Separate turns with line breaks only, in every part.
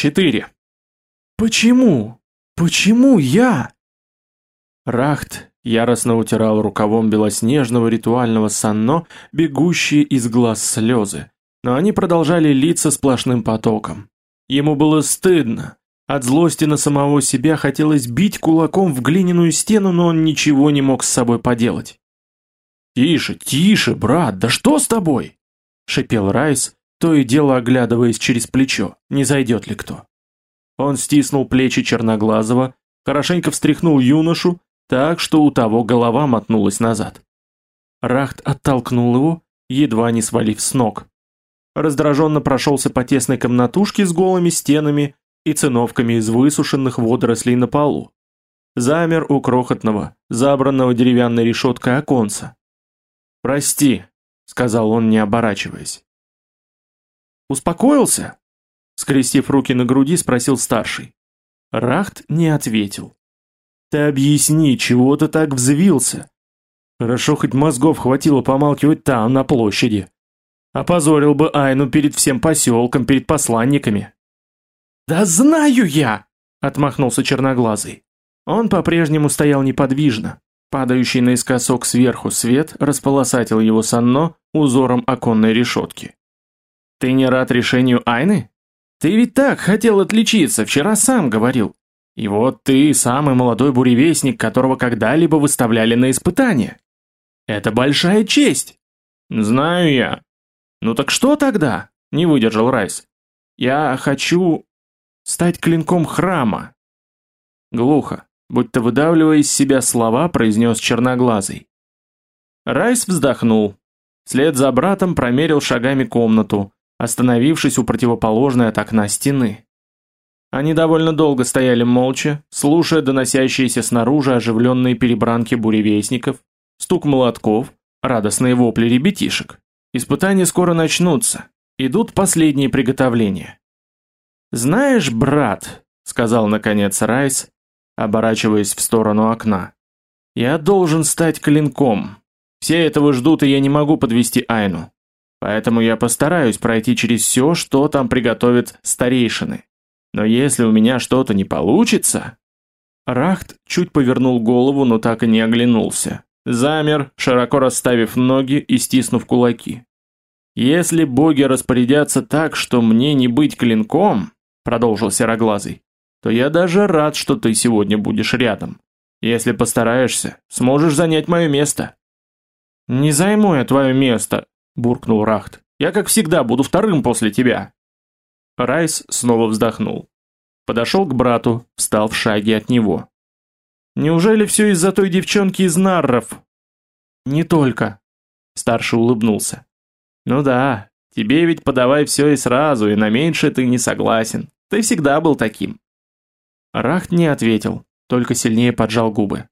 Четыре.
Почему? Почему я?
Рахт яростно утирал рукавом белоснежного ритуального санно бегущие из глаз слезы, но они продолжали литься сплошным потоком. Ему было стыдно. От злости на самого себя хотелось бить кулаком в глиняную стену, но он ничего не мог с собой поделать. «Тише, тише, брат, да что с тобой?» — шипел Райс, то и дело оглядываясь через плечо, не зайдет ли кто. Он стиснул плечи Черноглазого, хорошенько встряхнул юношу, так что у того голова мотнулась назад. Рахт оттолкнул его, едва не свалив с ног. Раздраженно прошелся по тесной комнатушке с голыми стенами и циновками из высушенных водорослей на полу. Замер у крохотного, забранного деревянной решеткой оконца. «Прости», — сказал он, не оборачиваясь. «Успокоился?» Скрестив руки на груди, спросил старший. Рахт не ответил. «Ты объясни, чего ты так взвился?» «Хорошо, хоть мозгов хватило помалкивать там, на площади. Опозорил бы Айну перед всем поселком, перед посланниками». «Да знаю я!» — отмахнулся черноглазый. Он по-прежнему стоял неподвижно. Падающий наискосок сверху свет располосатил его сонно узором оконной решетки. «Ты не рад решению Айны? Ты ведь так хотел отличиться, вчера сам говорил. И вот ты самый молодой буревестник, которого когда-либо выставляли на испытание. Это большая честь. Знаю я. Ну так что тогда? Не выдержал Райс. Я хочу стать клинком храма. Глухо, будто выдавливая из себя слова, произнес черноглазый. Райс вздохнул. Вслед за братом промерил шагами комнату, остановившись у противоположной от окна стены. Они довольно долго стояли молча, слушая доносящиеся снаружи оживленные перебранки буревестников, стук молотков, радостные вопли ребятишек. Испытания скоро начнутся. Идут последние приготовления. «Знаешь, брат», — сказал наконец Райс, оборачиваясь в сторону окна, — «я должен стать клинком. Все этого ждут, и я не могу подвести Айну. Поэтому я постараюсь пройти через все, что там приготовят старейшины. Но если у меня что-то не получится... Рахт чуть повернул голову, но так и не оглянулся. Замер, широко расставив ноги и стиснув кулаки. «Если боги распорядятся так, что мне не быть клинком», — продолжил Сероглазый, «то я даже рад, что ты сегодня будешь рядом. Если постараешься, сможешь занять мое место». «Не займу я твое место», буркнул Рахт. «Я, как всегда, буду вторым после тебя». Райс снова вздохнул. Подошел к брату, встал в шаге от него. «Неужели все из-за той девчонки из Нарров?» «Не только», — старший улыбнулся. «Ну да, тебе ведь подавай все и сразу, и на меньшее ты не согласен. Ты всегда был таким». Рахт не ответил, только сильнее поджал губы.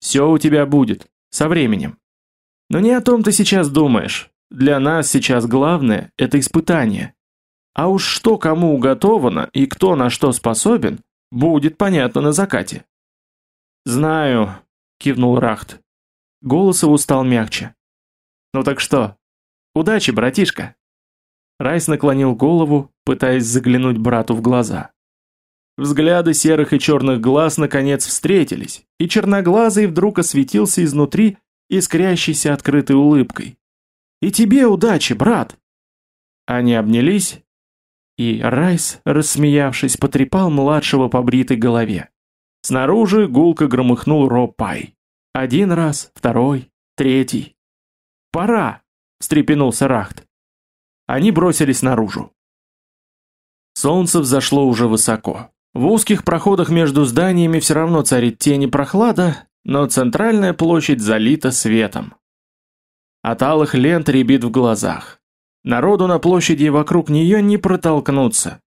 «Все у тебя будет, со временем. Но не о том ты сейчас думаешь. Для нас сейчас главное – это испытание. А уж что кому уготовано и кто на что способен, будет понятно на закате. «Знаю», – кивнул Рахт. Голос его стал мягче. «Ну так что? Удачи, братишка!» Райс наклонил голову, пытаясь заглянуть брату в глаза. Взгляды серых и черных глаз наконец встретились, и черноглазый вдруг осветился изнутри искрящейся открытой улыбкой. И тебе удачи, брат!» Они обнялись, и Райс, рассмеявшись, потрепал младшего по бритой голове. Снаружи гулко громыхнул Ропай. Один раз, второй, третий. «Пора!» — встрепенулся Рахт. Они бросились наружу. Солнце взошло уже высоко. В узких проходах между зданиями все равно царит тень и прохлада, но центральная площадь залита светом. От алых лент рябит в глазах. Народу на площади и вокруг нее не протолкнуться.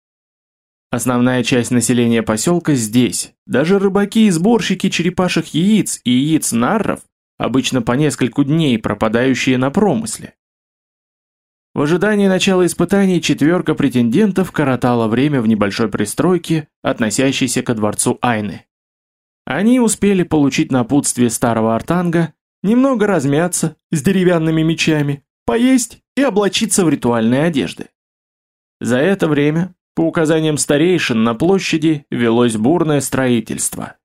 Основная часть населения поселка здесь. Даже рыбаки и сборщики черепашьих яиц и яиц нарров, обычно по нескольку дней пропадающие на промысле. В ожидании начала испытаний четверка претендентов коротала время в небольшой пристройке, относящейся ко дворцу Айны. Они успели получить напутствие старого Артанга немного размяться с деревянными мечами, поесть и облачиться в ритуальные одежды. За это время По указаниям старейшин на площади велось бурное строительство.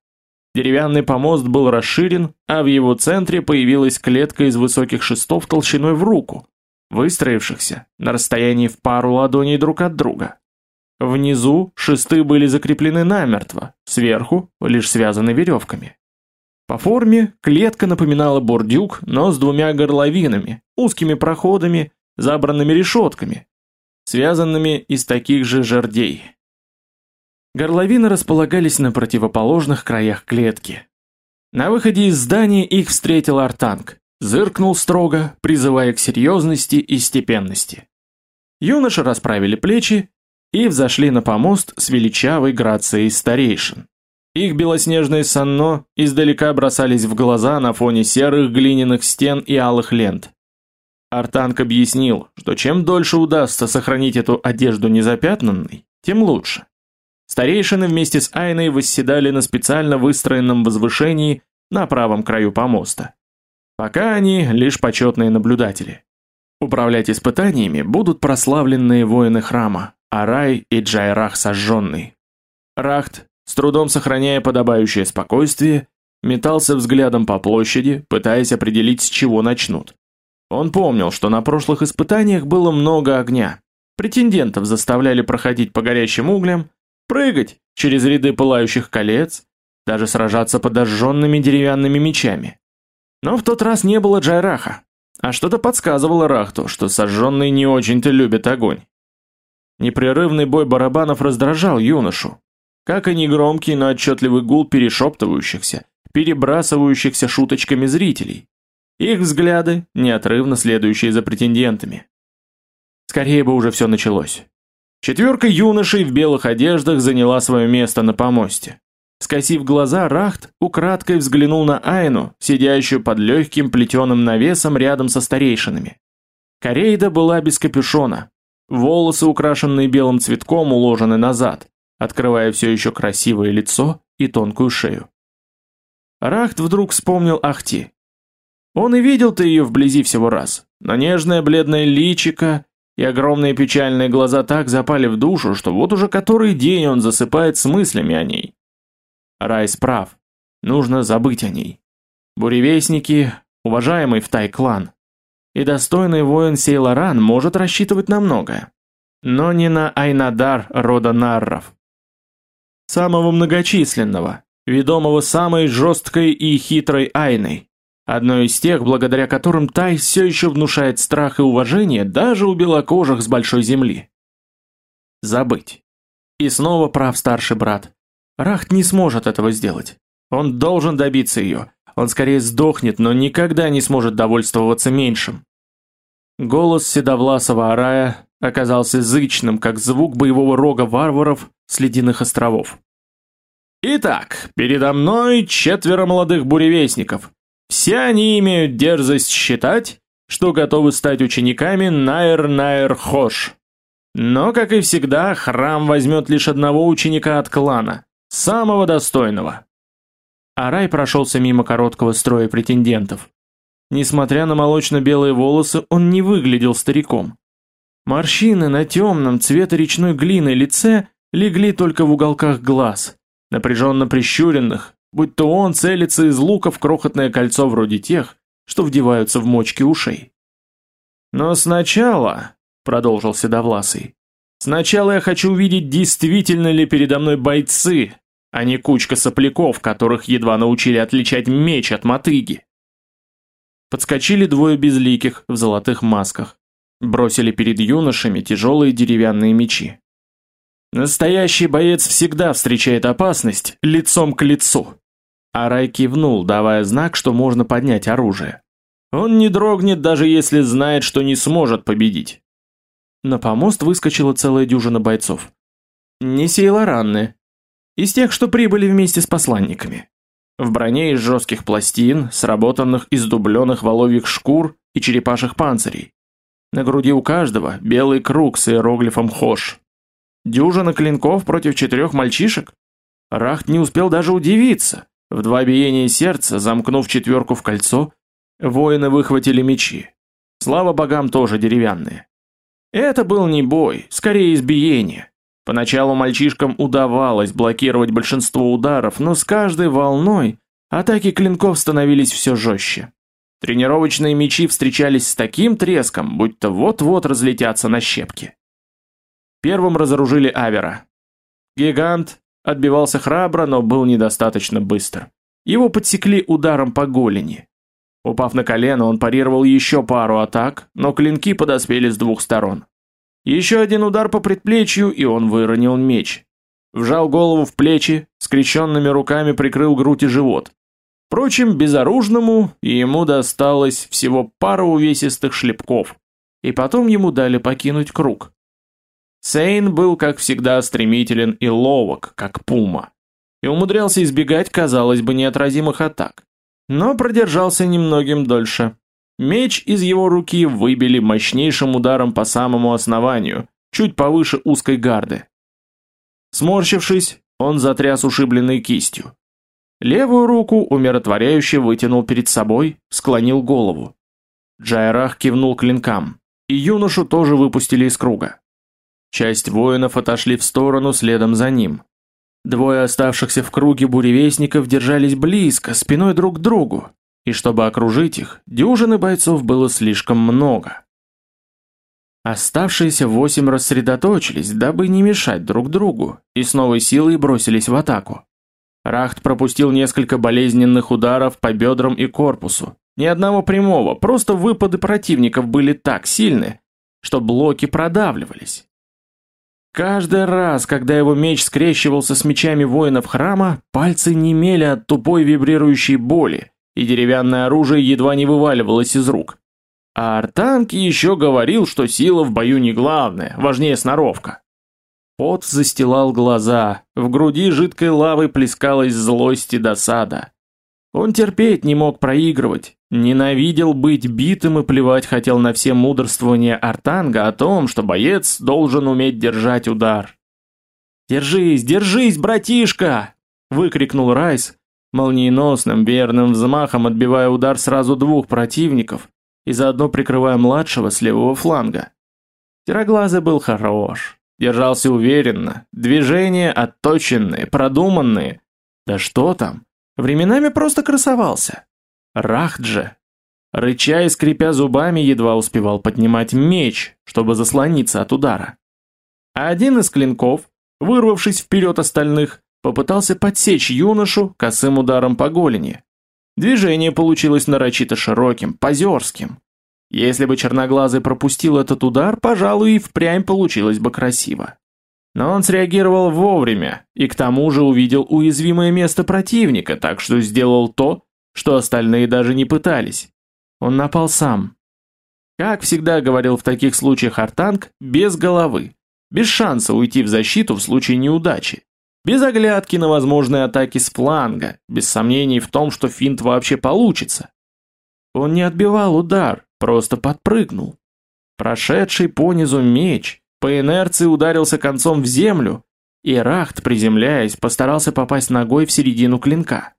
Деревянный помост был расширен, а в его центре появилась клетка из высоких шестов толщиной в руку, выстроившихся на расстоянии в пару ладоней друг от друга. Внизу шесты были закреплены намертво, сверху лишь связаны веревками. По форме клетка напоминала бурдюк, но с двумя горловинами, узкими проходами, забранными решетками, связанными из таких же жердей. Горловины располагались на противоположных краях клетки. На выходе из здания их встретил Артанг, зыркнул строго, призывая к серьезности и степенности. Юноши расправили плечи и взошли на помост с величавой грацией старейшин. Их белоснежные санно издалека бросались в глаза на фоне серых глиняных стен и алых лент. Артанг объяснил, что чем дольше удастся сохранить эту одежду незапятнанной, тем лучше. Старейшины вместе с Айной восседали на специально выстроенном возвышении на правом краю помоста. Пока они лишь почетные наблюдатели. Управлять испытаниями будут прославленные воины храма, Арай и Джайрах сожженный. Рахт, с трудом сохраняя подобающее спокойствие, метался взглядом по площади, пытаясь определить, с чего начнут. Он помнил, что на прошлых испытаниях было много огня. Претендентов заставляли проходить по горящим углям, прыгать через ряды пылающих колец, даже сражаться подожженными деревянными мечами. Но в тот раз не было Джайраха, а что-то подсказывало Рахту, что сожженные не очень-то любят огонь. Непрерывный бой барабанов раздражал юношу, как и негромкий, но отчетливый гул перешептывающихся, перебрасывающихся шуточками зрителей, их взгляды, неотрывно следующие за претендентами. Скорее бы уже все началось. Четверка юношей в белых одеждах заняла свое место на помосте. Скосив глаза, Рахт украдкой взглянул на Айну, сидящую под легким плетеным навесом рядом со старейшинами. Корейда была без капюшона. Волосы, украшенные белым цветком, уложены назад, открывая все еще красивое лицо и тонкую шею. Рахт вдруг вспомнил Ахти. Он и видел-то ее вблизи всего раз, но нежное бледное личико и огромные печальные глаза так запали в душу, что вот уже который день он засыпает с мыслями о ней. Райс прав, нужно забыть о ней. Буревестники, уважаемый в клан, и достойный воин Сейлоран может рассчитывать на многое. Но не на Айнадар рода Нарров. Самого многочисленного, ведомого самой жесткой и хитрой Айной, Одно из тех, благодаря которым Тай все еще внушает страх и уважение даже у белокожих с большой земли. Забыть. И снова прав старший брат. Рахт не сможет этого сделать. Он должен добиться ее. Он скорее сдохнет, но никогда не сможет довольствоваться меньшим. Голос седовласого Арая оказался зычным, как звук боевого рога варваров с ледяных островов. Итак, передо мной четверо молодых буревестников, все они имеют дерзость считать, что готовы стать учениками Найр-Найр-Хош. Но, как и всегда, храм возьмет лишь одного ученика от клана, самого достойного. Арай прошелся мимо короткого строя претендентов. Несмотря на молочно-белые волосы, он не выглядел стариком. Морщины на темном цвета речной глины лице легли только в уголках глаз, напряженно прищуренных, будь то он целится из лука в крохотное кольцо вроде тех, что вдеваются в мочки ушей. «Но сначала», — продолжил Седовласый, — «сначала я хочу увидеть, действительно ли передо мной бойцы, а не кучка сопляков, которых едва научили отличать меч от мотыги». Подскочили двое безликих в золотых масках, бросили перед юношами тяжелые деревянные мечи. Настоящий боец всегда встречает опасность лицом к лицу. Арай кивнул, давая знак, что можно поднять оружие. Он не дрогнет, даже если знает, что не сможет победить. На помост выскочила целая дюжина бойцов. Не сейлоранны. Из тех, что прибыли вместе с посланниками. В броне из жестких пластин, сработанных из дубленых воловьих шкур и черепашьих панцирей. На груди у каждого белый круг с иероглифом «Хош». Дюжина клинков против четырех мальчишек? Рахт не успел даже удивиться. В два биения сердца, замкнув четверку в кольцо, воины выхватили мечи. Слава богам, тоже деревянные. Это был не бой, скорее избиение. Поначалу мальчишкам удавалось блокировать большинство ударов, но с каждой волной атаки клинков становились все жестче. Тренировочные мечи встречались с таким треском, будто вот-вот разлетятся на щепки. Первым разоружили Авера. Гигант отбивался храбро, но был недостаточно быстр. Его подсекли ударом по голени. Упав на колено, он парировал еще пару атак, но клинки подоспели с двух сторон. Еще один удар по предплечью, и он выронил меч. Вжал голову в плечи, скрещенными руками прикрыл грудь и живот. Впрочем, безоружному ему досталось всего пара увесистых шлепков, и потом ему дали покинуть круг. Сейн был, как всегда, стремителен и ловок, как пума, и умудрялся избегать, казалось бы, неотразимых атак. Но продержался немногим дольше. Меч из его руки выбили мощнейшим ударом по самому основанию, чуть повыше узкой гарды. Сморщившись, он затряс ушибленной кистью. Левую руку умиротворяюще вытянул перед собой, склонил голову. Джайрах кивнул клинкам, и юношу тоже выпустили из круга. Часть воинов отошли в сторону следом за ним. Двое оставшихся в круге буревестников держались близко, спиной друг к другу, и чтобы окружить их, дюжины бойцов было слишком много. Оставшиеся восемь рассредоточились, дабы не мешать друг другу, и с новой силой бросились в атаку. Рахт пропустил несколько болезненных ударов по бедрам и корпусу. Ни одного прямого, просто выпады противников были так сильны, что блоки продавливались. Каждый раз, когда его меч скрещивался с мечами воинов храма, пальцы немели от тупой вибрирующей боли, и деревянное оружие едва не вываливалось из рук. А Артанг еще говорил, что сила в бою не главное, важнее сноровка. Пот застилал глаза, в груди жидкой лавой плескалась злость и досада. Он терпеть не мог проигрывать, ненавидел быть битым и плевать хотел на все мудрствования Артанга о том, что боец должен уметь держать удар. «Держись, держись, братишка!» – выкрикнул Райс, молниеносным верным взмахом отбивая удар сразу двух противников и заодно прикрывая младшего с левого фланга. Сероглазый был хорош, держался уверенно, движения отточенные, продуманные. Да что там, временами просто красовался. Рахджа, рыча и скрипя зубами, едва успевал поднимать меч, чтобы заслониться от удара. А один из клинков, вырвавшись вперед остальных, Попытался подсечь юношу косым ударом по голени. Движение получилось нарочито широким, позерским. Если бы черноглазый пропустил этот удар, пожалуй, и впрямь получилось бы красиво. Но он среагировал вовремя, и к тому же увидел уязвимое место противника, так что сделал то, что остальные даже не пытались. Он напал сам. Как всегда говорил в таких случаях Артанг, без головы, без шанса уйти в защиту в случае неудачи. Без оглядки на возможные атаки с фланга, без сомнений в том, что финт вообще получится. Он не отбивал удар, просто подпрыгнул. Прошедший по низу меч по инерции ударился концом в землю, и Рахт, приземляясь, постарался попасть ногой в середину клинка.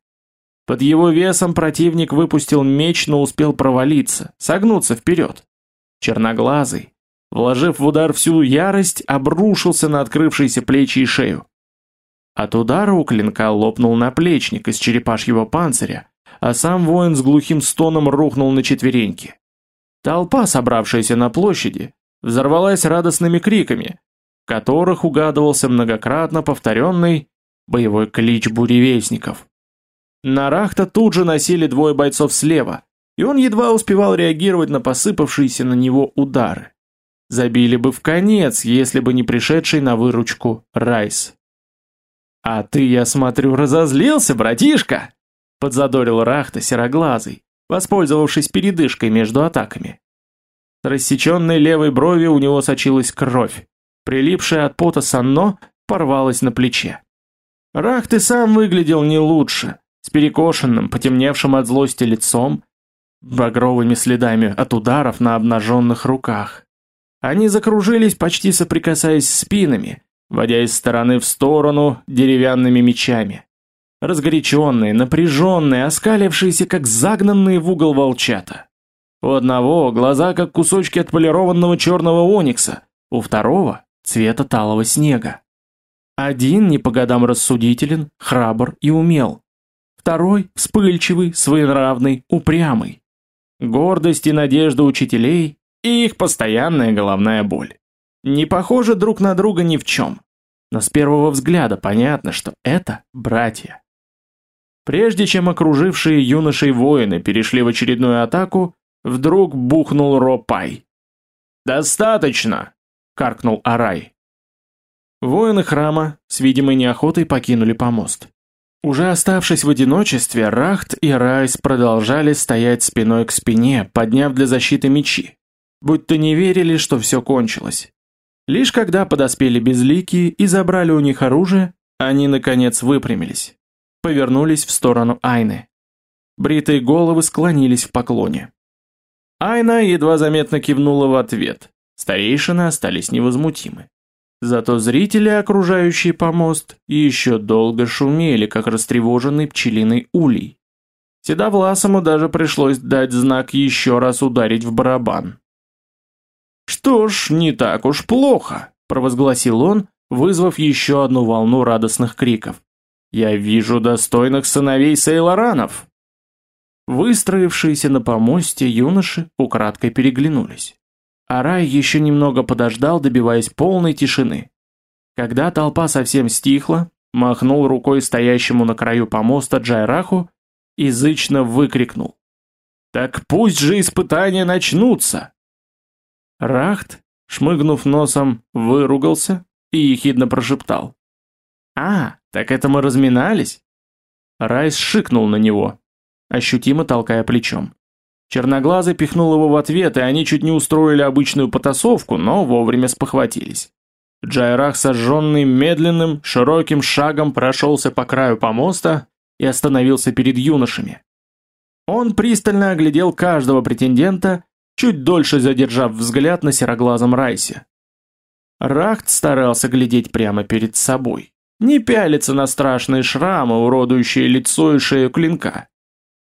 Под его весом противник выпустил меч, но успел провалиться, согнуться вперед. Черноглазый, вложив в удар всю ярость, обрушился на открывшиеся плечи и шею. От удара у клинка лопнул наплечник из черепашьего панциря, а сам воин с глухим стоном рухнул на четвереньки. Толпа, собравшаяся на площади, взорвалась радостными криками, в которых угадывался многократно повторенный боевой клич буревестников. На Рахта тут же носили двое бойцов слева, и он едва успевал реагировать на посыпавшиеся на него удары. Забили бы в конец, если бы не пришедший на выручку Райс. «А ты, я смотрю, разозлился, братишка!» Подзадорил Рахта сероглазый, воспользовавшись передышкой между атаками. С рассеченной левой брови у него сочилась кровь. Прилипшая от пота санно порвалась на плече. Рахт и сам выглядел не лучше, с перекошенным, потемневшим от злости лицом, багровыми следами от ударов на обнаженных руках. Они закружились, почти соприкасаясь спинами, водя из стороны в сторону деревянными мечами. Разгоряченные, напряженные, оскалившиеся, как загнанные в угол волчата. У одного глаза, как кусочки отполированного черного оникса, у второго — цвета талого снега. Один не по годам рассудителен, храбр и умел. Второй вспыльчивый, своенравный, упрямый. Гордость и надежда учителей и их постоянная головная боль. Не похожи друг на друга ни в чем. Но с первого взгляда понятно, что это братья. Прежде чем окружившие юношей воины перешли в очередную атаку, вдруг бухнул Ропай. «Достаточно!» — каркнул Арай. Воины храма с видимой неохотой покинули помост. Уже оставшись в одиночестве, Рахт и Райс продолжали стоять спиной к спине, подняв для защиты мечи. Будто не верили, что все кончилось. Лишь когда подоспели безликие и забрали у них оружие, они наконец выпрямились. Повернулись в сторону Айны. Бритые головы склонились в поклоне. Айна едва заметно кивнула в ответ. Старейшины остались невозмутимы. Зато зрители, окружающие помост, еще долго шумели, как растревоженный пчелиный улей. Седовласому даже пришлось дать знак еще раз ударить в барабан. «Что ж, не так уж плохо», – провозгласил он, вызвав еще одну волну радостных криков. «Я вижу достойных сыновей Сейлоранов!» Выстроившиеся на помосте юноши украдкой переглянулись. Арай еще немного подождал, добиваясь полной тишины. Когда толпа совсем стихла, махнул рукой стоящему на краю помоста Джайраху и зычно выкрикнул. «Так пусть же испытания начнутся!» Рахт, шмыгнув носом, выругался и ехидно прошептал. «А, так это мы разминались?» Райс шикнул на него, ощутимо толкая плечом. Черноглазый пихнул его в ответ, и они чуть не устроили обычную потасовку, но вовремя спохватились. Джайрах, сожженный медленным, широким шагом прошелся по краю помоста и остановился перед юношами. Он пристально оглядел каждого претендента, чуть дольше задержав взгляд на сероглазом Райсе. Рахт старался глядеть прямо перед собой, не пялиться на страшные шрамы, уродующие лицо и шею клинка.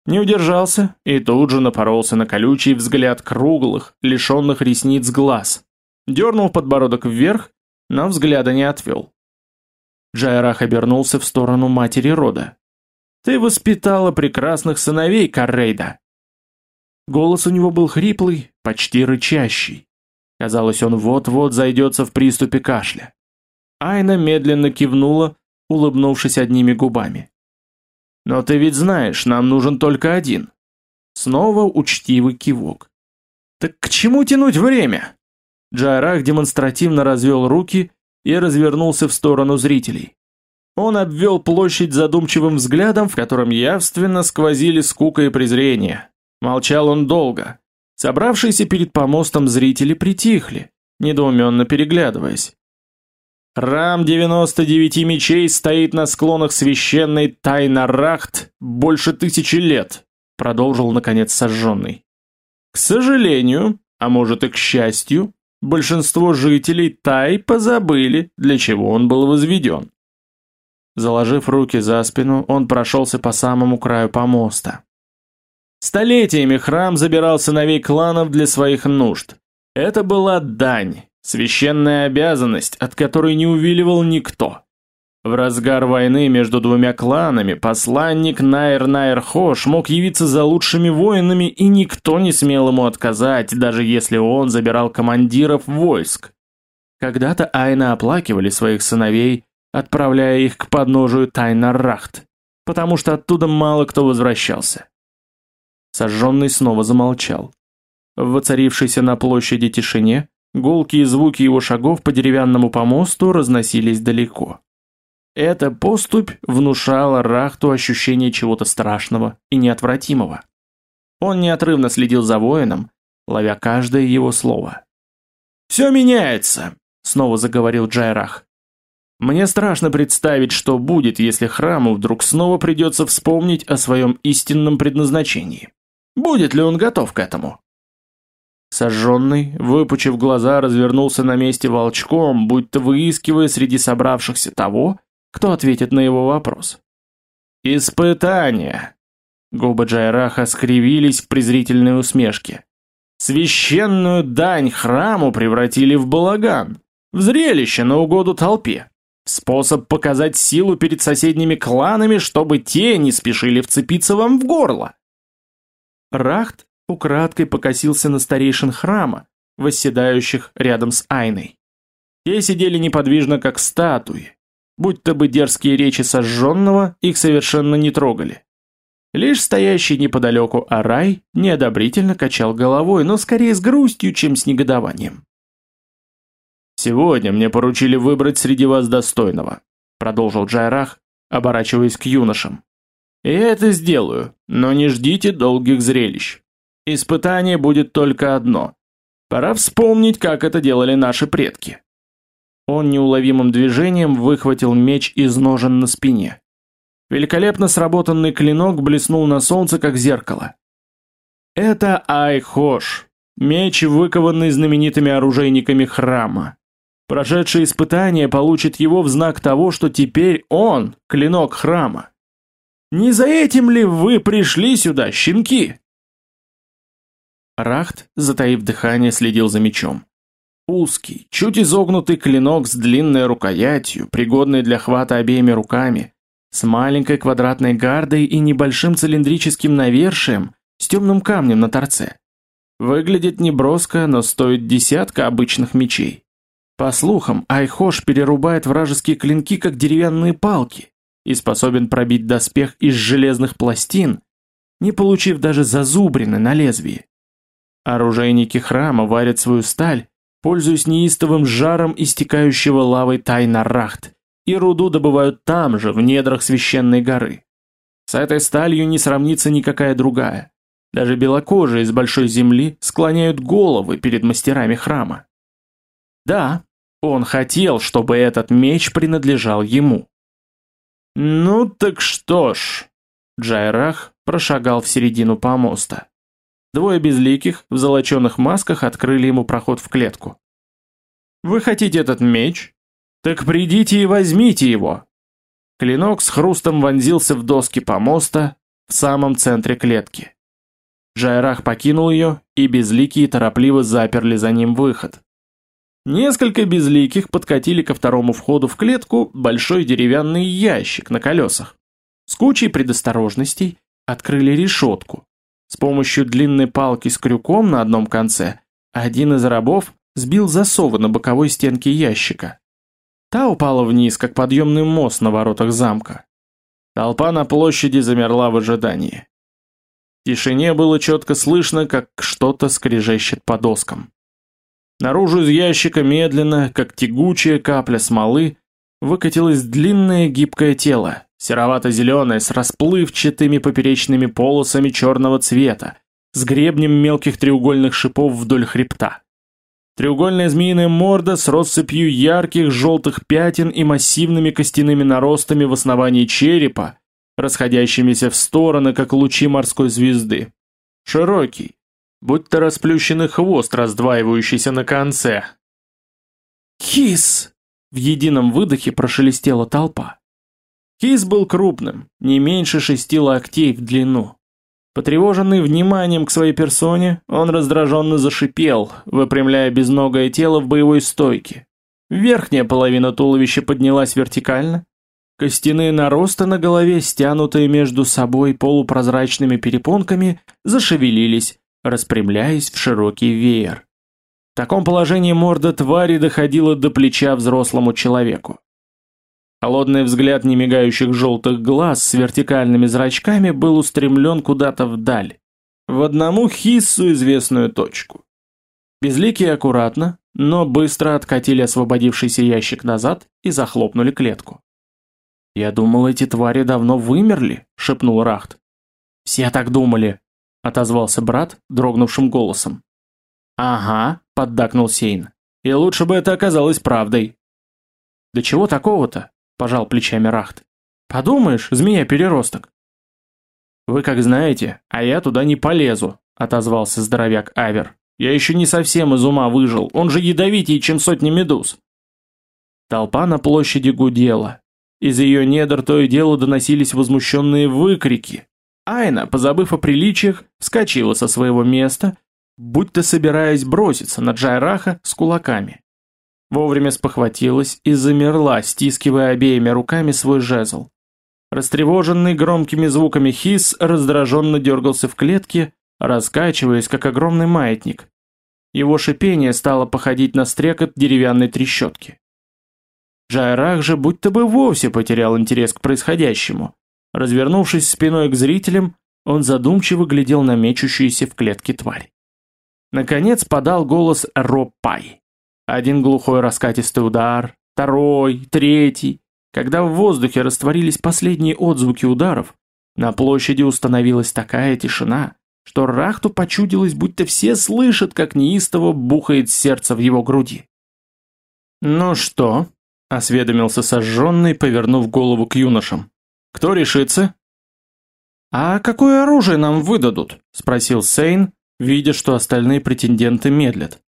Не удержался и тут же напоролся на колючий взгляд круглых, лишенных ресниц глаз. Дернул подбородок вверх, но взгляда не отвел. Джайрах обернулся в сторону матери рода. «Ты воспитала прекрасных сыновей, Каррейда!» Голос у него был хриплый, почти рычащий. Казалось, он вот-вот зайдется в приступе кашля. Айна медленно кивнула, улыбнувшись одними губами. Но ты ведь знаешь, нам нужен только один. Снова учтивый кивок. Так к чему тянуть время? Джайрах демонстративно развел руки и развернулся в сторону зрителей. Он обвел площадь задумчивым взглядом, в котором явственно сквозили скука и презрение. Молчал он долго. Собравшиеся перед помостом зрители притихли, недоуменно переглядываясь. Храм 99 мечей стоит на склонах священной Тайнарахт больше тысячи лет, продолжил наконец сожженный. К сожалению, а может и к счастью, большинство жителей Тай позабыли, для чего он был возведен. Заложив руки за спину, он прошелся по самому краю помоста. Столетиями храм забирал сыновей кланов для своих нужд. Это была дань, Священная обязанность, от которой не увиливал никто. В разгар войны между двумя кланами посланник Найр Найр Хош мог явиться за лучшими воинами, и никто не смел ему отказать, даже если он забирал командиров войск. Когда-то Айна оплакивали своих сыновей, отправляя их к подножию Тайнаррахт, потому что оттуда мало кто возвращался. Сожженный снова замолчал. В воцарившейся на площади тишине Гулкие звуки его шагов по деревянному помосту разносились далеко. Эта поступь внушала Рахту ощущение чего-то страшного и неотвратимого. Он неотрывно следил за воином, ловя каждое его слово. «Все меняется», — снова заговорил Джайрах. «Мне страшно представить, что будет, если храму вдруг снова придется вспомнить о своем истинном предназначении. Будет ли он готов к этому?» Сожженный, выпучив глаза, развернулся на месте волчком, будто выискивая среди собравшихся того, кто ответит на его вопрос. «Испытание!» Губы Джайраха скривились в презрительной усмешке. «Священную дань храму превратили в балаган, в зрелище на угоду толпе. Способ показать силу перед соседними кланами, чтобы те не спешили вцепиться вам в горло.
Рахт украдкой покосился на старейшин храма, восседающих рядом с Айной.
Те сидели неподвижно, как статуи. Будь-то бы дерзкие речи сожженного их совершенно не трогали. Лишь стоящий неподалеку Арай неодобрительно качал головой, но скорее с грустью, чем с негодованием. «Сегодня мне поручили выбрать среди вас достойного», продолжил Джайрах, оборачиваясь к юношам. «И я это сделаю, но не ждите долгих зрелищ. Испытание будет только одно. Пора вспомнить, как это делали наши предки». Он неуловимым движением выхватил меч из ножен на спине. Великолепно сработанный клинок блеснул на солнце, как зеркало. Это Айхош, меч, выкованный знаменитыми оружейниками храма. Прошедший испытание получит его в знак того, что теперь он – клинок храма. Не за этим ли вы пришли сюда, щенки?
Рахт, затаив дыхание, следил за мечом. Узкий, чуть изогнутый клинок с длинной рукоятью, пригодный для хвата обеими руками, с маленькой квадратной гардой и небольшим цилиндрическим навершием с темным камнем на торце. Выглядит неброско, но стоит десятка обычных мечей. По слухам, Айхош перерубает вражеские клинки как деревянные палки и способен пробить доспех из железных пластин, не получив даже зазубрины на лезвии. Оружейники храма варят свою сталь, пользуясь неистовым жаром истекающего лавой Тайнарахт, и руду добывают там же, в недрах священной горы. С этой сталью не сравнится никакая другая. Даже белокожие из большой земли склоняют головы перед мастерами храма. Да, он хотел, чтобы этот меч принадлежал ему. Ну так что ж, Джайрах прошагал в середину помоста. Двое безликих в золоченых масках открыли ему проход в клетку. «Вы хотите этот меч? Так придите и возьмите его!» Клинок с хрустом вонзился в доски помоста в самом центре клетки. Джайрах покинул ее, и безликие торопливо заперли за ним выход. Несколько безликих подкатили ко второму входу в клетку большой деревянный ящик на колесах. С кучей предосторожностей открыли решетку. С помощью длинной палки с крюком на одном конце один из рабов сбил засовы на боковой стенке ящика. Та упала вниз, как подъемный мост на воротах замка. Толпа на площади замерла в ожидании. В тишине было четко слышно, как что-то скрежещет по доскам. Наружу из ящика медленно, как тягучая капля смолы, выкатилось длинное гибкое тело, серовато-зеленое, с расплывчатыми поперечными полосами черного цвета, с гребнем мелких треугольных шипов вдоль хребта. Треугольная змеиная морда с россыпью ярких желтых пятен и массивными костяными наростами в основании черепа, расходящимися в стороны, как лучи морской звезды. Широкий, будто расплющенный хвост, раздваивающийся на конце. «Кис!» — в едином выдохе прошелестела толпа. Кис был крупным, не меньше шести локтей в длину. Потревоженный вниманием к своей персоне, он раздраженно зашипел, выпрямляя безногое тело в боевой стойке. Верхняя половина туловища поднялась вертикально. Костяные наросты на голове, стянутые между собой полупрозрачными перепонками, зашевелились, распрямляясь в широкий веер. В таком положении морда твари доходила до плеча взрослому человеку. Холодный взгляд немигающих желтых глаз с вертикальными зрачками был устремлен куда-то вдаль, в одному хиссу известную точку. Безликие аккуратно, но быстро откатили освободившийся ящик назад и захлопнули клетку. «Я думал, эти твари давно вымерли», — шепнул Рахт. «Все так думали», — отозвался брат дрогнувшим голосом. «Ага», — поддакнул Сейн. «И лучше бы это оказалось правдой». «Да чего такого-то?» Пожал плечами Рахт. Подумаешь, змея-переросток. Вы как знаете, а я туда не полезу, отозвался здоровяк Авер. Я еще не совсем из ума выжил, он же ядовитее, чем сотни медуз. Толпа на площади гудела. Из ее недр то и дело доносились возмущенные выкрики. Айна, позабыв о приличиях, вскочила со своего места, будто собираясь броситься на Джайраха с кулаками. Вовремя спохватилась и замерла, стискивая обеими руками свой жезл. Растревоженный громкими звуками хис раздраженно дергался в клетке, раскачиваясь, как огромный маятник. Его шипение стало походить на стрекот деревянной трещотки. Джайрах же будто бы вовсе потерял интерес к происходящему. Развернувшись спиной к зрителям, он задумчиво глядел на мечущуюся в клетке тварь. Наконец подал голос Ропай. Один глухой раскатистый удар, второй, третий. Когда в воздухе растворились последние отзвуки ударов, на площади установилась такая тишина, что Рахту почудилось, будто все слышат, как неистово бухает сердце в его груди. «Ну что?» — осведомился сожженный, повернув голову к юношам. «Кто решится?» «А какое оружие нам выдадут?» — спросил Сейн, видя, что остальные претенденты медлят.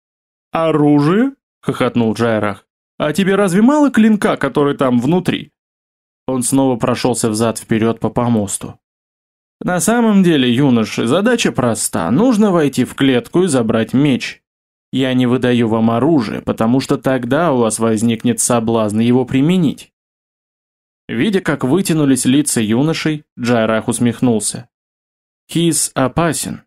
«Оружие?» — хохотнул Джайрах. «А тебе разве мало клинка, который там внутри?» Он снова прошелся взад-вперед по помосту. «На самом деле, юноши, задача проста. Нужно войти в клетку и забрать меч. Я не выдаю вам оружие, потому что тогда у вас возникнет соблазн его применить». Видя, как вытянулись лица юношей, Джайрах усмехнулся. Хис опасен,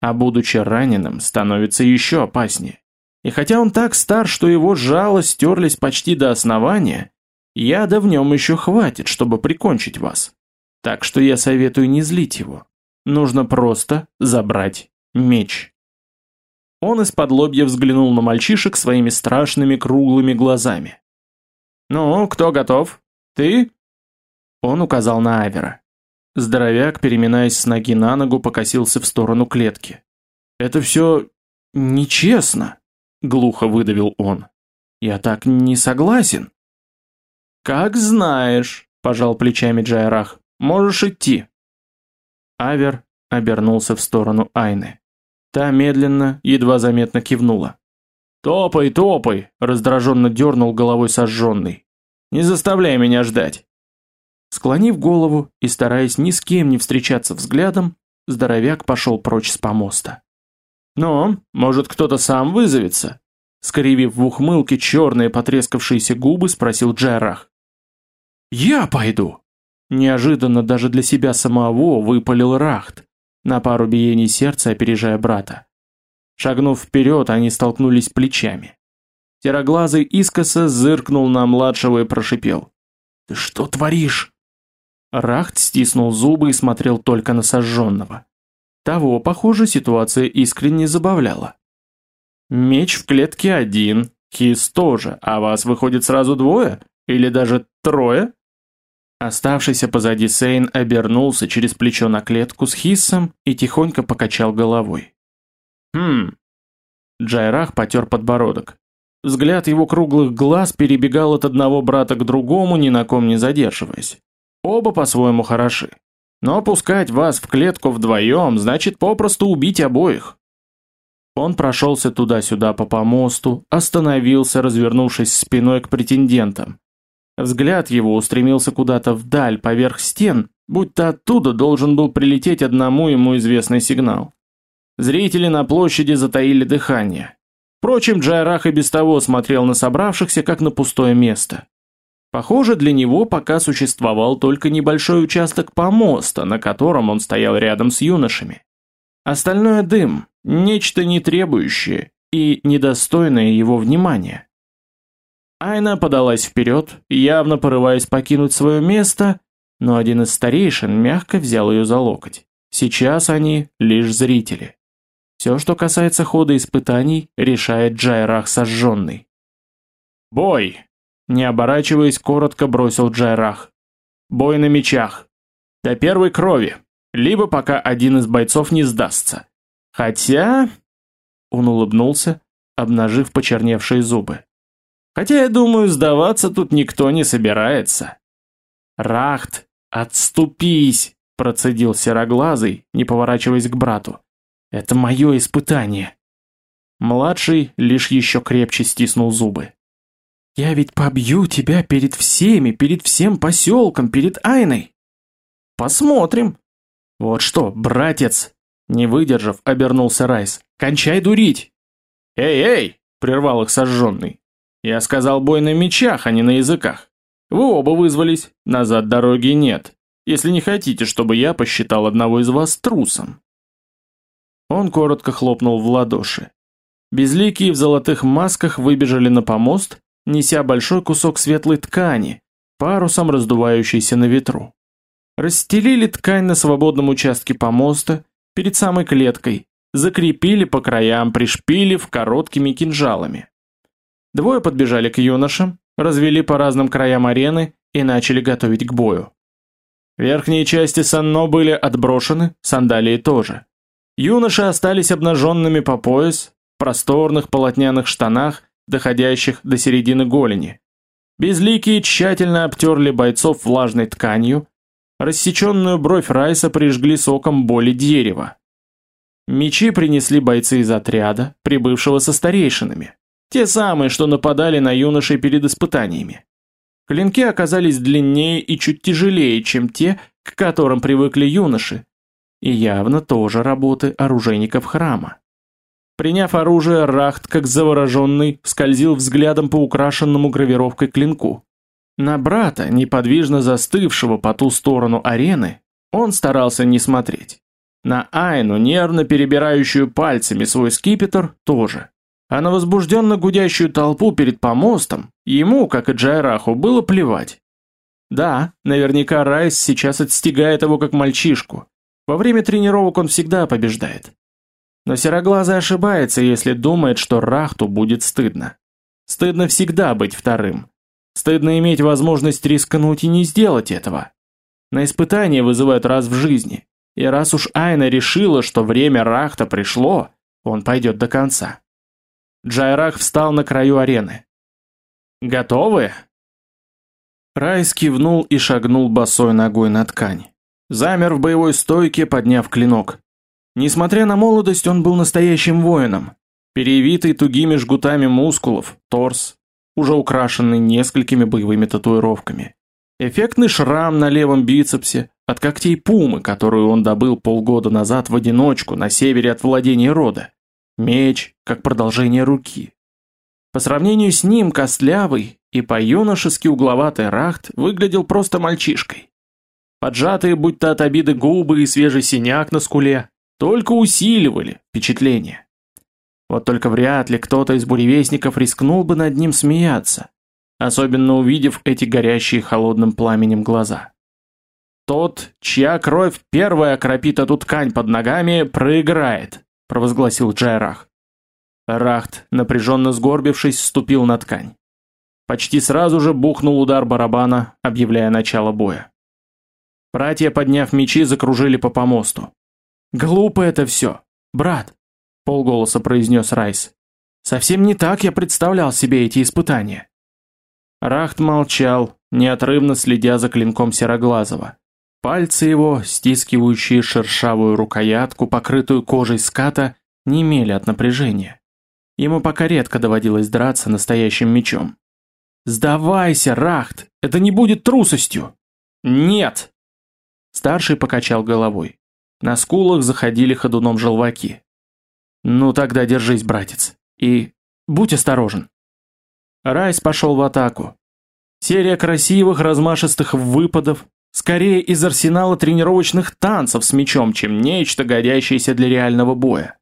а будучи раненым, становится еще опаснее. И хотя он так стар, что его жало стерлись почти до основания, яда в нем еще хватит, чтобы прикончить вас. Так что я советую не злить его. Нужно просто забрать меч. Он из-под лобья взглянул на мальчишек своими страшными круглыми глазами. «Ну, кто готов? Ты?» Он указал на Авера. Здоровяк, переминаясь с ноги на ногу, покосился в сторону клетки. «Это все нечестно», — глухо выдавил он. «Я так не согласен». «Как знаешь», — пожал плечами Джайрах. «Можешь идти». Авер обернулся в сторону Айны. Та медленно, едва заметно кивнула. «Топай, топай!» — раздраженно дернул головой сожженный. «Не заставляй меня ждать!» Склонив голову и стараясь ни с кем не встречаться взглядом, здоровяк пошел прочь с помоста. «Ну, может, кто-то сам вызовется?» Скривив в ухмылке черные потрескавшиеся губы, спросил Джерах. «Я пойду!» Неожиданно даже для себя самого выпалил Рахт, на пару биений сердца опережая брата. Шагнув вперед, они столкнулись плечами. Сероглазый искоса зыркнул на младшего и прошипел. «Ты что творишь?» Рахт стиснул зубы и смотрел только на сожженного. Того, похоже, ситуация искренне забавляла. Меч в клетке один, Хис тоже, а вас выходит сразу двое? Или даже трое? Оставшийся позади Сейн обернулся через плечо на клетку с Хиссом и тихонько покачал головой. «Хм...» Джайрах потер подбородок. Взгляд его круглых глаз перебегал от одного брата к другому, ни на ком не задерживаясь. Оба по-своему хороши. Но опускать вас в клетку вдвоем значит попросту убить обоих. Он прошелся туда-сюда по помосту, остановился, развернувшись спиной к претендентам. Взгляд его устремился куда-то вдаль, поверх стен, будто оттуда должен был прилететь одному ему известный сигнал. Зрители на площади затаили дыхание. Впрочем, Джайрах и без того смотрел на собравшихся, как на пустое место. Похоже, для него пока существовал только небольшой участок помоста, на котором он стоял рядом с юношами. Остальное дым, нечто не требующее и недостойное его внимания. Айна подалась вперед, явно порываясь покинуть свое место, но один из старейшин мягко взял ее за локоть. Сейчас они лишь зрители. Все, что касается хода испытаний, решает Джайрах сожженный. «Бой!» Не оборачиваясь, коротко бросил Джайрах. Бой на мечах. До первой крови. Либо пока один из бойцов не сдастся. Хотя... Он улыбнулся, обнажив почерневшие зубы. Хотя, я думаю, сдаваться тут никто не собирается. Рахт, отступись, процедил сероглазый, не поворачиваясь к брату. Это мое испытание. Младший лишь еще крепче стиснул зубы. Я ведь побью тебя перед всеми, перед всем поселком, перед Айной. Посмотрим. Вот что, братец, не выдержав, обернулся Райс. Кончай дурить. Эй, эй, прервал их сожженный. Я сказал бой на мечах, а не на языках. Вы оба вызвались, назад дороги нет, если не хотите, чтобы я посчитал одного из вас трусом. Он коротко хлопнул в ладоши. Безликие в золотых масках выбежали на помост, неся большой кусок светлой ткани, парусом раздувающийся на ветру. Расстелили ткань на свободном участке помоста, перед самой клеткой, закрепили по краям, пришпилив короткими кинжалами. Двое подбежали к юношам, развели по разным краям арены и начали готовить к бою. Верхние части санно были отброшены, сандалии тоже. Юноши остались обнаженными по пояс, в просторных полотняных штанах, доходящих до середины голени. Безликие тщательно обтерли бойцов влажной тканью, рассеченную бровь Райса прижгли соком боли дерева. Мечи принесли бойцы из отряда, прибывшего со старейшинами. Те самые, что нападали на юношей перед испытаниями. Клинки оказались длиннее и чуть тяжелее, чем те, к которым привыкли юноши, и явно тоже работы оружейников храма. Приняв оружие, Рахт, как завороженный, скользил взглядом по украшенному гравировкой клинку. На брата, неподвижно застывшего по ту сторону арены, он старался не смотреть. На Айну, нервно перебирающую пальцами свой скипетр, тоже. А на возбужденно гудящую толпу перед помостом, ему, как и Джайраху, было плевать. Да, наверняка Райс сейчас отстигает его как мальчишку. Во время тренировок он всегда побеждает. Но Сероглазый ошибается, если думает, что Рахту будет стыдно. Стыдно всегда быть вторым. Стыдно иметь возможность рискнуть и не сделать этого. На испытание вызывают раз в жизни. И раз уж Айна решила, что время Рахта пришло, он пойдет до конца. Джайрах встал на краю арены. «Готовы?» Райс кивнул и шагнул босой ногой на ткань. Замер в боевой стойке, подняв клинок. Несмотря на молодость, он был настоящим воином. Перевитый тугими жгутами мускулов, торс, уже украшенный несколькими боевыми татуировками. Эффектный шрам на левом бицепсе, от когтей пумы, которую он добыл полгода назад в одиночку на севере от владения рода. Меч, как продолжение руки. По сравнению с ним костлявый и по-юношески угловатый Рахт выглядел просто мальчишкой. Поджатые будто от обиды губы и свежий синяк на скуле только усиливали впечатление. Вот только вряд ли кто-то из буревестников рискнул бы над ним смеяться, особенно увидев эти горящие холодным пламенем глаза. Тот, чья кровь первая окропит эту ткань под ногами, проиграет, провозгласил Джайрах. Рахт, напряженно сгорбившись, ступил на ткань. Почти сразу же бухнул удар барабана, объявляя начало боя. Братья, подняв мечи, закружили по помосту. «Глупо это все, брат», — полголоса произнес Райс. «Совсем не так я представлял себе эти испытания». Рахт молчал, неотрывно следя за клинком Сероглазого. Пальцы его, стискивающие шершавую рукоятку, покрытую кожей ската, не имели от напряжения. Ему пока редко доводилось драться настоящим мечом. «Сдавайся, Рахт! Это не будет трусостью!» «Нет!» Старший покачал головой. На скулах заходили ходуном желваки. «Ну тогда держись, братец. И будь осторожен». Райс пошел в атаку. Серия красивых размашистых выпадов, Скорее из арсенала тренировочных танцев с мечом, чем нечто годящееся для реального боя.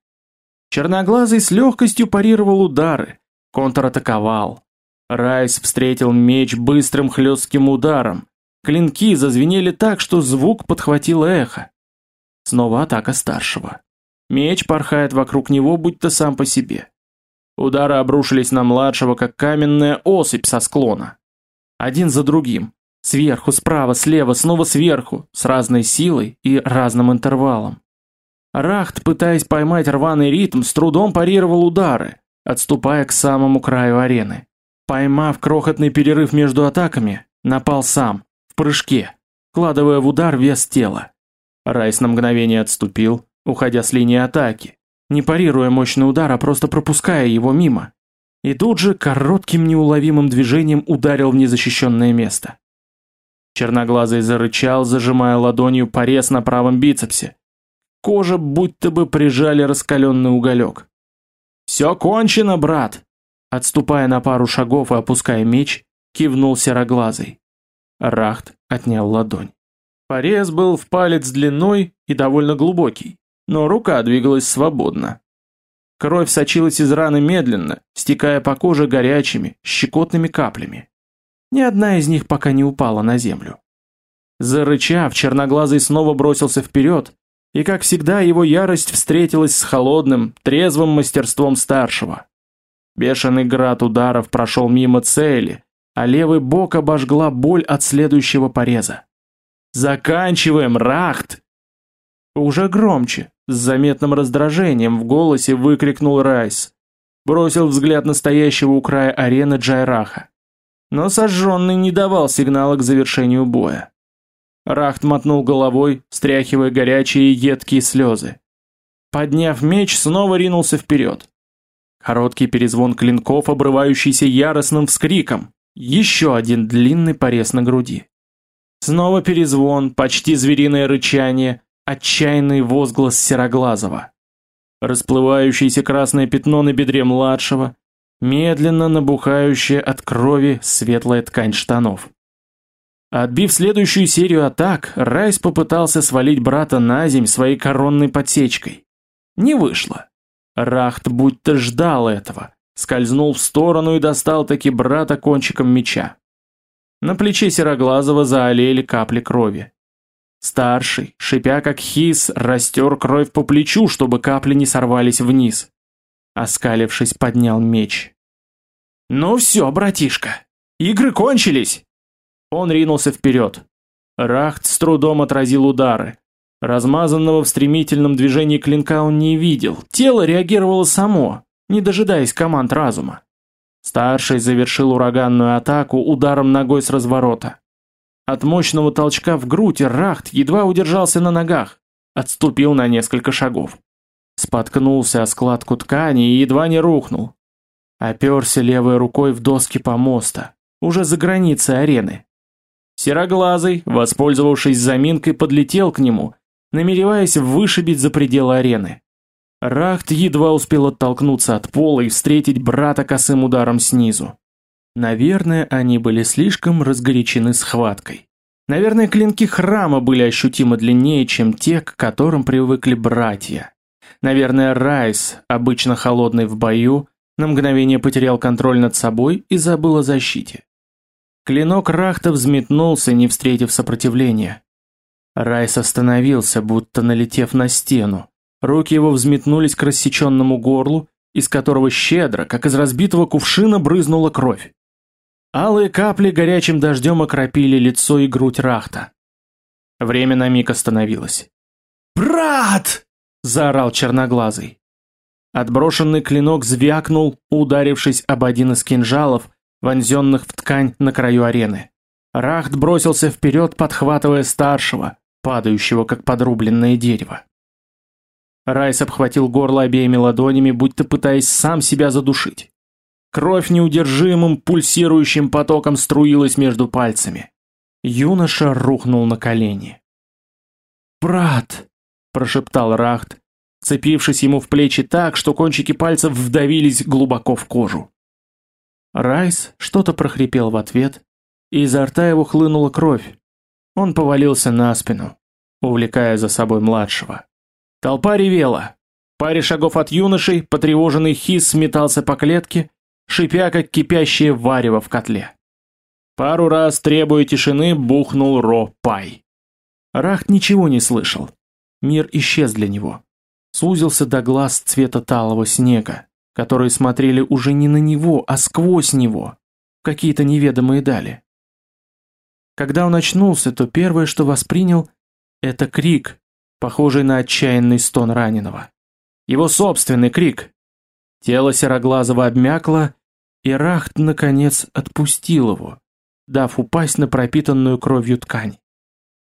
Черноглазый с легкостью парировал удары, контратаковал. Райс встретил меч быстрым хлестким ударом. Клинки зазвенели так, что звук подхватило эхо. Снова атака старшего. Меч порхает вокруг него, будто сам по себе. Удары обрушились на младшего, как каменная осыпь со склона. Один за другим. Сверху, справа, слева, снова сверху, с разной силой и разным интервалом. Рахт, пытаясь поймать рваный ритм, с трудом парировал удары, отступая к самому краю арены. Поймав крохотный перерыв между атаками, напал сам, в прыжке, вкладывая в удар вес тела. Райс на мгновение отступил, уходя с линии атаки, не парируя мощный удар, а просто пропуская его мимо. И тут же коротким неуловимым движением ударил в незащищенное место. Черноглазый зарычал, зажимая ладонью порез на правом бицепсе. Кожа будто бы прижали раскаленный уголек. «Все кончено, брат!» Отступая на пару шагов и опуская меч, кивнул сероглазый. Рахт отнял ладонь. Порез был в палец длиной и довольно глубокий, но рука двигалась свободно. Кровь сочилась из раны медленно, стекая по коже горячими, щекотными каплями. Ни одна из них пока не упала на землю. Зарычав, черноглазый снова бросился вперед, и, как всегда, его ярость встретилась с холодным, трезвым мастерством старшего. Бешеный град ударов прошел мимо цели, а левый бок обожгла боль от следующего пореза. «Заканчиваем, Рахт!» Уже громче, с заметным раздражением в голосе выкрикнул Райс. Бросил взгляд на стоящего у края арены Джайраха. Но сожженный не давал сигнала к завершению боя. Рахт мотнул головой, стряхивая горячие и едкие слезы. Подняв меч, снова ринулся вперед. Короткий перезвон клинков, обрывающийся яростным вскриком. Еще один длинный порез на груди. Снова перезвон, почти звериное рычание, отчаянный возглас Сероглазого. Расплывающееся красное пятно на бедре младшего, медленно набухающая от крови светлая ткань штанов. Отбив следующую серию атак, Райс попытался свалить брата на земь своей коронной подсечкой. Не вышло. Рахт будто ждал этого, скользнул в сторону и достал таки брата кончиком меча. На плече Сероглазого заолели капли крови. Старший, шипя как хис, растер кровь по плечу, чтобы капли не сорвались вниз. Оскалившись, поднял меч. «Ну все, братишка, игры кончились!» Он ринулся вперед. Рахт с трудом отразил удары. Размазанного в стремительном движении клинка он не видел, тело реагировало само, не дожидаясь команд разума. Старший завершил ураганную атаку ударом ногой с разворота. От мощного толчка в грудь Рахт едва удержался на ногах, отступил на несколько шагов. Споткнулся о складку ткани и едва не рухнул. Оперся левой рукой в доски помоста, уже за границей арены. Сероглазый, воспользовавшись заминкой, подлетел к нему, намереваясь вышибить за пределы арены. Рахт едва успел оттолкнуться от пола и встретить брата косым ударом снизу. Наверное, они были слишком разгорячены схваткой. Наверное, клинки храма были ощутимо длиннее, чем те, к которым привыкли братья. Наверное, Райс, обычно холодный в бою, на мгновение потерял контроль над собой и забыл о защите. Клинок Рахта взметнулся, не встретив сопротивления. Райс остановился, будто налетев на стену. Руки его взметнулись к рассеченному горлу, из которого щедро, как из разбитого кувшина, брызнула кровь. Алые капли горячим дождем окропили лицо и грудь Рахта. Время на миг остановилось. «Брат!» – заорал черноглазый. Отброшенный клинок звякнул, ударившись об один из кинжалов, вонзенных в ткань на краю арены. Рахт бросился вперед, подхватывая старшего, падающего как подрубленное дерево. Райс обхватил горло обеими ладонями, будто пытаясь сам себя задушить. Кровь неудержимым пульсирующим потоком струилась между пальцами. Юноша рухнул на колени. «Брат!» – прошептал Рахт, цепившись ему в плечи так, что кончики пальцев вдавились глубоко в кожу. Райс что-то прохрипел в ответ, и изо рта его хлынула кровь. Он повалился на спину, увлекая за собой младшего. Толпа ревела. Паре шагов от юношей потревоженный хис сметался по клетке, шипя, как кипящее варево в котле. Пару раз, требуя тишины, бухнул Ро Пай. Рахт ничего не слышал. Мир исчез для него. Сузился до глаз цвета талого снега, которые смотрели уже не на него, а сквозь него, в какие-то неведомые дали. Когда он очнулся, то первое, что воспринял, это крик, похожий на отчаянный стон раненого. Его собственный крик. Тело Сероглазого обмякло, и Рахт, наконец, отпустил его, дав упасть на пропитанную кровью ткань.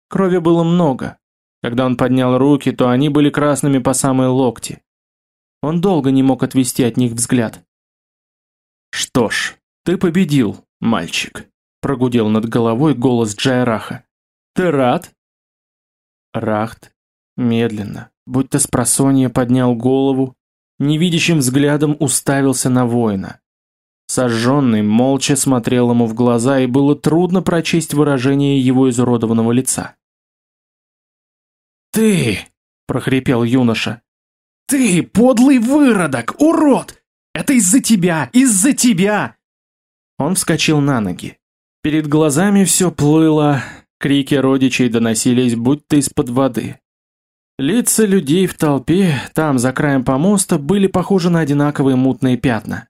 Крови было много. Когда он поднял руки, то они были красными по самые локти. Он долго не мог отвести от них взгляд. «Что ж, ты победил, мальчик», — прогудел над головой голос Джайраха. «Ты рад?» Рахт медленно, будто с просонья поднял голову, невидящим взглядом уставился на воина. Сожженный молча смотрел ему в глаза, и было трудно прочесть выражение его изуродованного лица. «Ты!» – прохрипел юноша. «Ты, подлый выродок, урод! Это из-за тебя, из-за тебя!» Он вскочил на ноги. Перед глазами все плыло, крики родичей доносились будто из-под воды. Лица людей в толпе, там, за краем помоста, были похожи на одинаковые мутные пятна.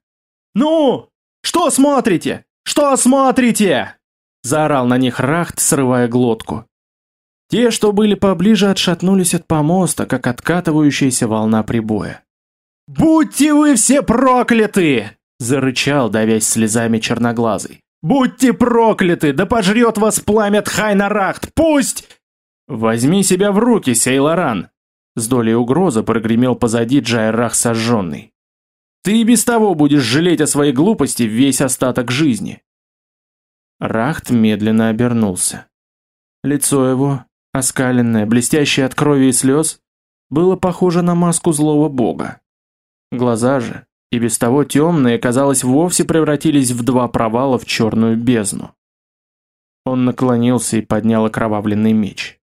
«Ну! Что смотрите? Что смотрите?» Заорал на них Рахт, срывая глотку. Те, что были поближе, отшатнулись от помоста, как откатывающаяся волна прибоя. «Будьте вы все прокляты!» – зарычал, давясь слезами черноглазый. «Будьте прокляты! Да пожрет вас пламя Тхайнарахт! Пусть!» «Возьми себя в руки, Сейлоран!» С долей угрозы прогремел позади Джайрах сожженный. «Ты и без того будешь жалеть о своей глупости весь остаток жизни!» Рахт медленно обернулся. Лицо его, оскаленное, блестящее от крови и слез, было похоже на маску злого бога. Глаза же, и без того темные, казалось, вовсе превратились в два провала в черную бездну. Он наклонился и поднял окровавленный меч.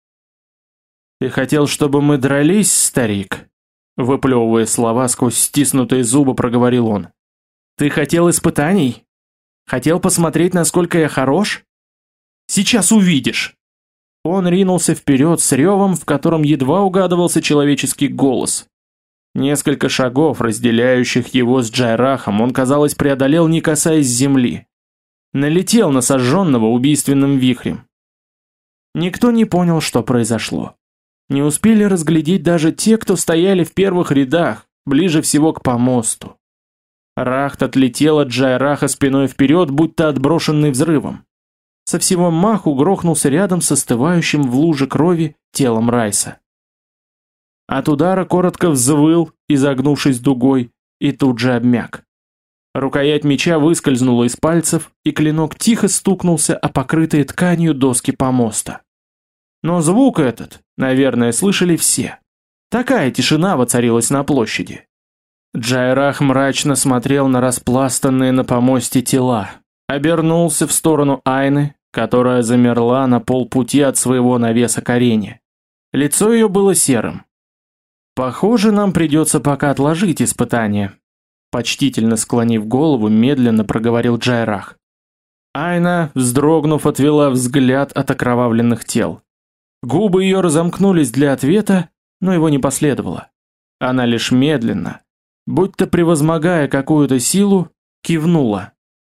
«Ты хотел, чтобы мы дрались, старик?» Выплевывая слова сквозь стиснутые зубы, проговорил он. «Ты хотел испытаний? Хотел посмотреть, насколько я хорош? Сейчас увидишь!» Он ринулся вперед с ревом, в котором едва угадывался человеческий голос. Несколько шагов, разделяющих его с Джайрахом, он, казалось, преодолел, не касаясь земли. Налетел на сожженного убийственным вихрем. Никто не понял, что произошло. Не успели разглядеть даже те, кто стояли в первых рядах, ближе всего к помосту. Рахт отлетел от Джайраха спиной вперед, будто отброшенный взрывом со всего маху грохнулся рядом с остывающим в луже крови телом Райса. От удара коротко взвыл, изогнувшись дугой, и тут же обмяк. Рукоять меча выскользнула из пальцев, и клинок тихо стукнулся о покрытые тканью доски помоста. Но звук этот, наверное, слышали все. Такая тишина воцарилась на площади. Джайрах мрачно смотрел на распластанные на помосте тела, обернулся в сторону Айны, которая замерла на полпути от своего навеса к арене. Лицо ее было серым. «Похоже, нам придется пока отложить испытание», почтительно склонив голову, медленно проговорил Джайрах. Айна, вздрогнув, отвела взгляд от окровавленных тел. Губы ее разомкнулись для ответа, но его не последовало. Она лишь медленно, будто превозмогая какую-то силу, кивнула.